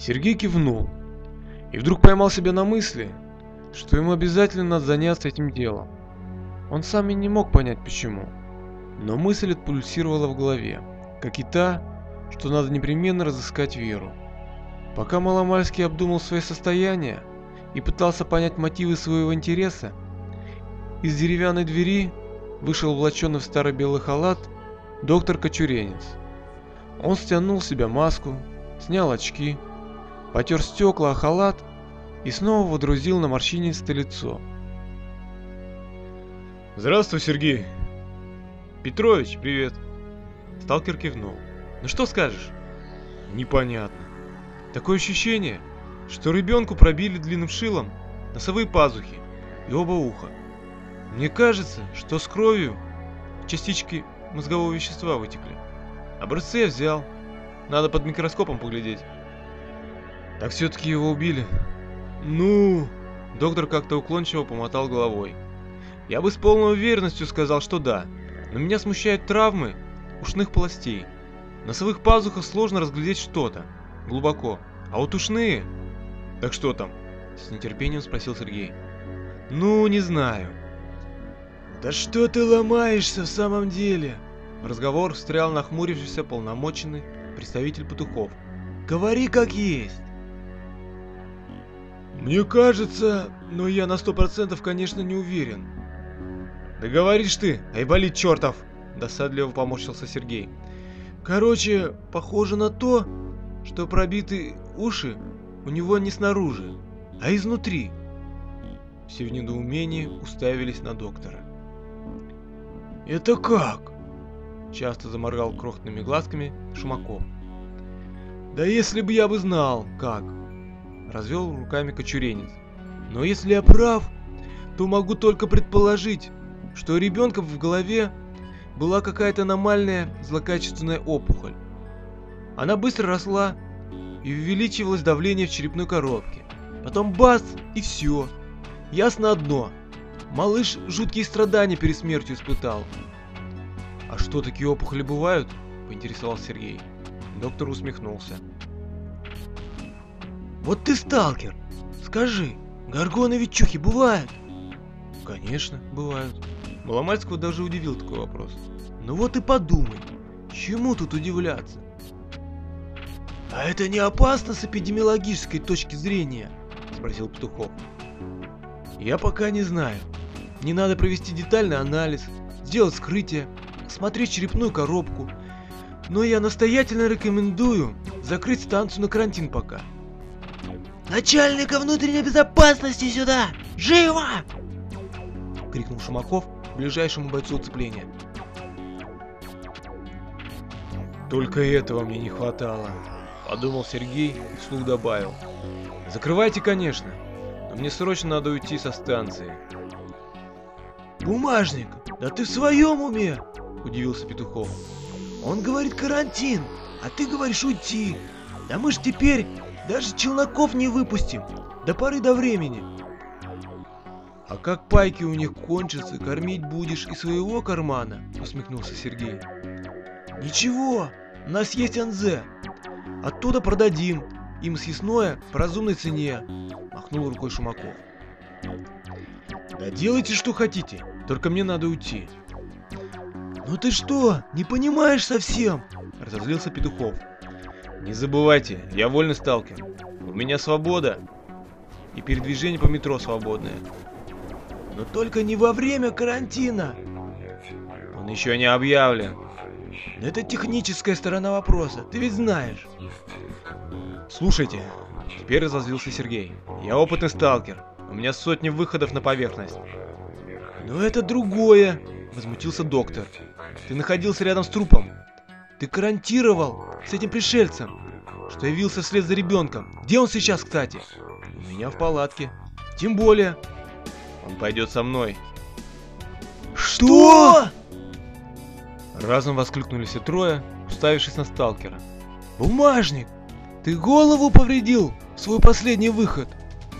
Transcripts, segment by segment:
Сергей кивнул и вдруг поймал себя на мысли, что ему обязательно надо заняться этим делом. Он сам и не мог понять почему, но мысль отпульсировала в голове, как и та, что надо непременно разыскать Веру. Пока Маломальский обдумал свое состояние и пытался понять мотивы своего интереса, из деревянной двери вышел облаченный в старый белый халат доктор Кочуренец. Он стянул с себя маску, снял очки, потер стекла халат и снова водрузил на морщинистое лицо. «Здравствуй, Сергей!» «Петрович, привет!» Сталкер кивнул. «Ну что скажешь?» «Непонятно. Такое ощущение, что ребенку пробили длинным шилом носовые пазухи и оба уха. Мне кажется, что с кровью частички мозгового вещества вытекли. Образцы я взял. Надо под микроскопом поглядеть. Так все-таки его убили. Ну, доктор как-то уклончиво помотал головой. Я бы с полной уверенностью сказал, что да. Но меня смущают травмы ушных полостей. В носовых пазухах сложно разглядеть что-то. Глубоко. А вот ушные... Так что там? С нетерпением спросил Сергей. Ну, не знаю. Да что ты ломаешься в самом деле? В разговор встрял нахмурившийся полномоченный представитель петухов. Говори как есть. Мне кажется, но я на сто процентов, конечно, не уверен. Да говоришь ты, айболит чертов! Досадливо поморщился Сергей. Короче, похоже на то, что пробиты уши у него не снаружи, а изнутри. Все в недоумении уставились на доктора. «Это как?» Часто заморгал крохотными глазками Шумаков. «Да если бы я бы знал, как!» Развел руками Кочуренец. «Но если я прав, то могу только предположить, что у ребенка в голове была какая-то аномальная злокачественная опухоль. Она быстро росла и увеличивалось давление в черепной коробке. Потом бац и все. Ясно одно. Малыш жуткие страдания перед смертью испытал. «А что, такие опухоли бывают?» – поинтересовался Сергей. Доктор усмехнулся. «Вот ты сталкер! Скажи, горгоны ведь чухи бывают?» «Конечно, бывают». Маломальского даже удивил такой вопрос. «Ну вот и подумай, чему тут удивляться?» «А это не опасно с эпидемиологической точки зрения?» – спросил Петухов. «Я пока не знаю. Не надо провести детальный анализ, сделать скрытие, смотреть черепную коробку. Но я настоятельно рекомендую закрыть станцию на карантин пока. «Начальника внутренней безопасности сюда! Живо!» — крикнул Шумаков ближайшему бойцу уцепления. «Только этого мне не хватало», — подумал Сергей и вслух добавил. «Закрывайте, конечно, но мне срочно надо уйти со станции». «Бумажник, да ты в своем уме?» – удивился Петухов. «Он говорит карантин, а ты говоришь уйти. Да мы ж теперь даже челноков не выпустим. До поры до времени». «А как пайки у них кончатся, кормить будешь из своего кармана?» – усмехнулся Сергей. «Ничего, у нас есть НЗ. Оттуда продадим. Им съестное по разумной цене», – махнул рукой Шумаков. «Да делайте, что хотите, только мне надо уйти», «Ну ты что, не понимаешь совсем?» – разозлился Петухов. «Не забывайте, я вольный сталкер. У меня свобода. И передвижение по метро свободное». «Но только не во время карантина!» «Он еще не объявлен». «Это техническая сторона вопроса, ты ведь знаешь». «Слушайте», – теперь разозлился Сергей. «Я опытный сталкер. У меня сотни выходов на поверхность». «Но это другое», – возмутился доктор. Ты находился рядом с трупом. Ты карантировал с этим пришельцем, что явился вслед за ребенком. Где он сейчас, кстати? У меня в палатке. Тем более. Он пойдет со мной. Что? Разом воскликнули все трое, уставившись на сталкера. Бумажник! Ты голову повредил в свой последний выход!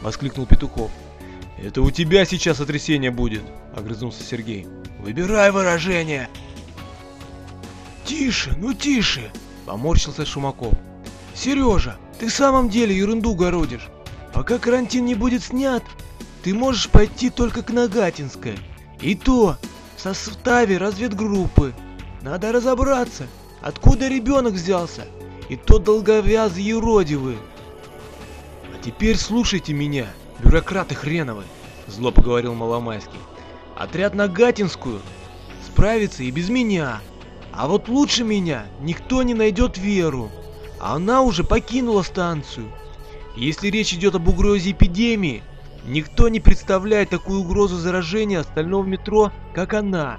Воскликнул Петухов. Это у тебя сейчас сотрясение будет, огрызнулся Сергей. Выбирай выражение. «Тише, ну тише!» – поморщился Шумаков. «Сережа, ты в самом деле ерунду городишь. Пока карантин не будет снят, ты можешь пойти только к Нагатинской. И то, в составе разведгруппы. Надо разобраться, откуда ребенок взялся. И тот долговязый юродивый. А теперь слушайте меня, бюрократы хреновы, зло поговорил Маломайский. Отряд на Гатинскую справится и без меня. А вот лучше меня никто не найдет Веру. Она уже покинула станцию. Если речь идет об угрозе эпидемии, никто не представляет такую угрозу заражения остального метро, как она.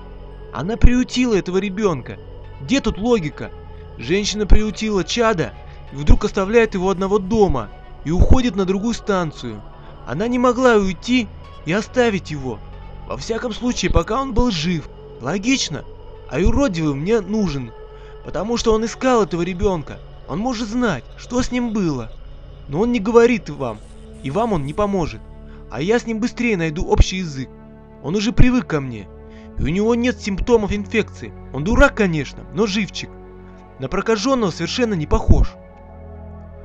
Она приютила этого ребенка. Где тут логика? Женщина приютила чада и вдруг оставляет его одного дома и уходит на другую станцию. Она не могла уйти и оставить его. Во всяком случае, пока он был жив. Логично. А юродивый мне нужен, потому что он искал этого ребенка. Он может знать, что с ним было. Но он не говорит вам, и вам он не поможет. А я с ним быстрее найду общий язык. Он уже привык ко мне. И у него нет симптомов инфекции. Он дурак, конечно, но живчик. На прокаженного совершенно не похож.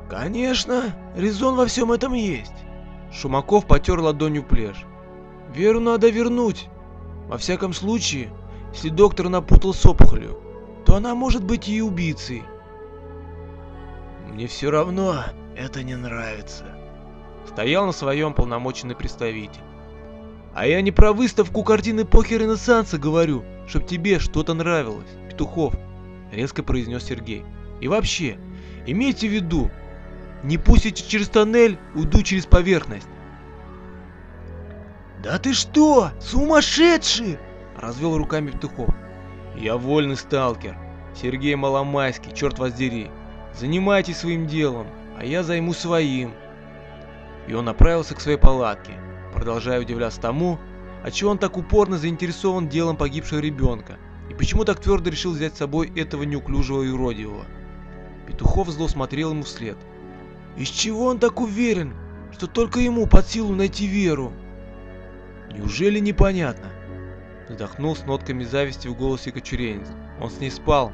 Конечно, резон во всем этом есть. Шумаков потер ладонью плешь. Веру надо вернуть. Во всяком случае, если доктор напутал с опухолью, то она может быть и убийцей. Мне все равно это не нравится. Стоял на своем полномоченный представитель. А я не про выставку картин эпохи Ренессанса говорю, чтоб тебе что-то нравилось, Петухов, резко произнес Сергей. И вообще, имейте в виду, не пустите через тоннель, уйду через поверхность. Да ты что, сумасшедший? Развел руками Петухов. Я вольный сталкер. Сергей Маломайский, черт вас дери. Занимайтесь своим делом, а я займусь своим. И он направился к своей палатке, продолжая удивляться тому, отчего он так упорно заинтересован делом погибшего ребенка, и почему так твердо решил взять с собой этого неуклюжего и уродивого. Петухов зло смотрел ему вслед. Из чего он так уверен, что только ему под силу найти веру? Неужели непонятно? Вздохнул с нотками зависти в голосе Кочуренец. Он с ней спал,